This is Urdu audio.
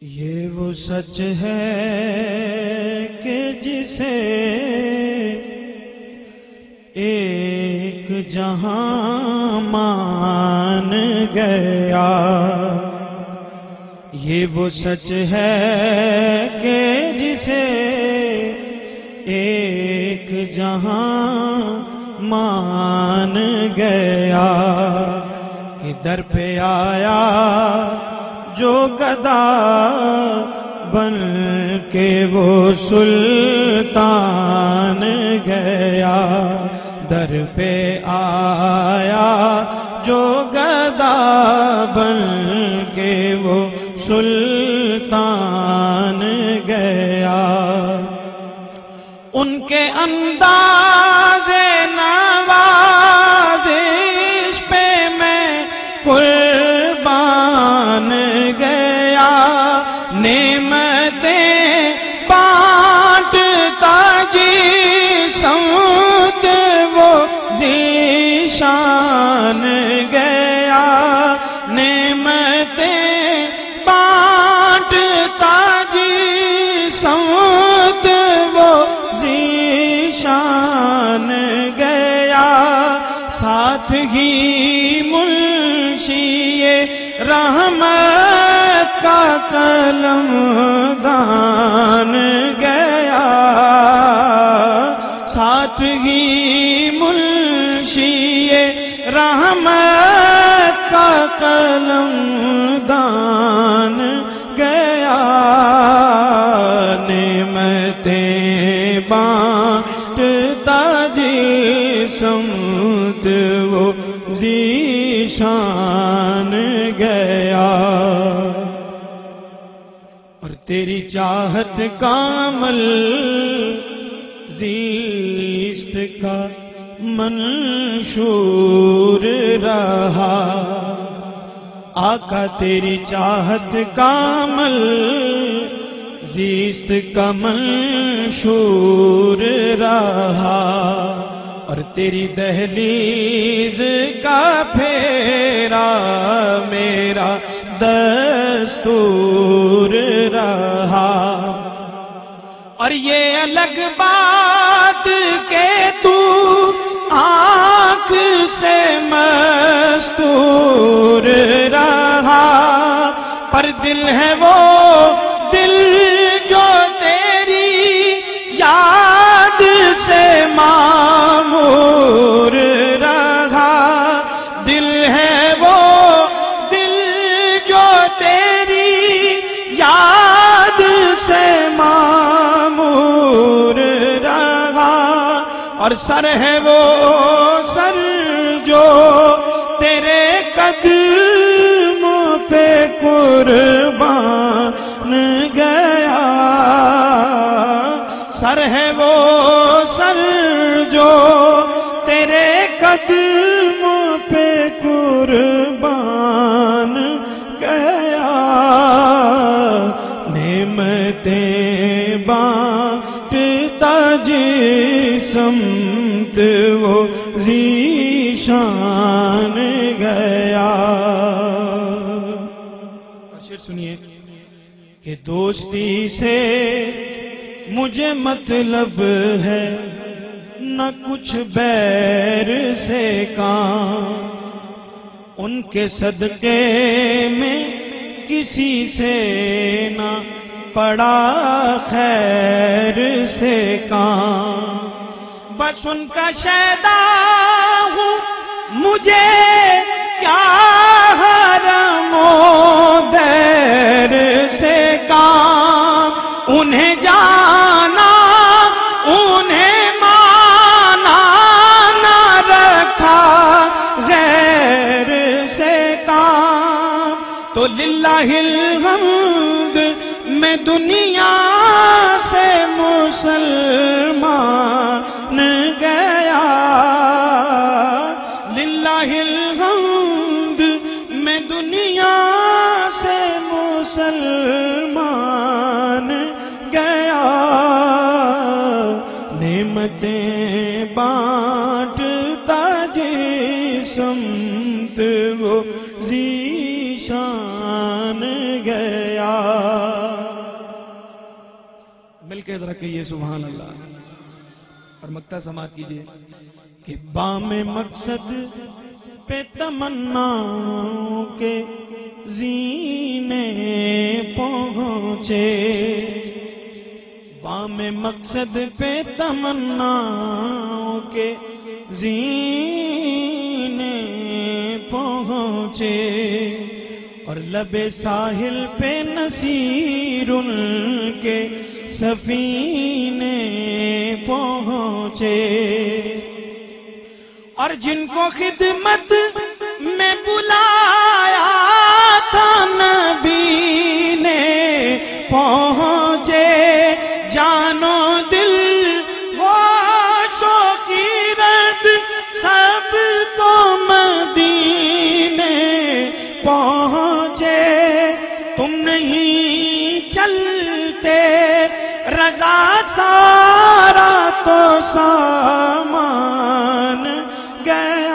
یہ وہ سچ ہے کہ جسے ایک جہاں مان گیا۔ یہ وہ سچ ہے کہ جسے ایک جہاں مان گیا۔ کہ در پہ آیا جو گدا بن کے وہ سلطان گیا در پہ آیا جو گدا بن کے وہ سلطان گیا ان کے انداز نعمتیں بانٹتا جی سمت وہ ذیشان گیا۔ نعمتیں بانٹتا جی سمت وہ ذیشان گیا۔ ساتھ ہی منشی رحمت کا قلم دان گیا۔ ساتھ ہی منشی رحمت کا قلم دان گیا۔ نعمتیں بانٹتا سمت وہ ذیشان گیا۔ تیری چاہت کامل زیست کا منشور رہا۔ آقا تیری چاہت کامل زیست کا منشور رہا۔ اور تیری دہلیز کا پھیرا میرا دستور اور یہ الگ بات کہ تو آنکھ سے مستور رہا، پر دل ہے وہ دل اور سر ہے وہ سر جو تیرے قدموں پہ قربان گیا۔ سر ہے وہ سر جو تیرے قدموں پہ قربان گیا۔ نعمتیں بانٹتا جی۔ سمت وہ ذیشان گیا۔ شیر سنیے کہ دوستی سے مجھے مطلب ہے نہ کچھ بیر سے کام۔ ان کے صدقے میں کسی سے نہ پڑا خیر سے کام۔ بس ان کا شیدا ہوں۔ مجھے کیا حرم و دیر سے کام؟ انہیں جانا، انہیں مانا نہ رکھا غیر سے کام۔ تو للہ الحمد میں دنیا سے مسلمان گیا۔ للہ الحمد، میں دنیا سے مسلمان گیا۔ نعمتیں بانٹتا جی سمت، وہ ذیشان گیا۔ کے ذرا کہیے سبحان اللہ۔ اور مکتا سماعت کیجیے کہ بام مقصد پہ تمنا کے زینے پہنچے۔ بام مقصد پہ تمنا کے زینے پہنچے۔ اور لب ساحل پہ نصیر ان کے سفینے پہنچے۔ اور جن کو خدمت میں بلایا سارا تو سامان گئے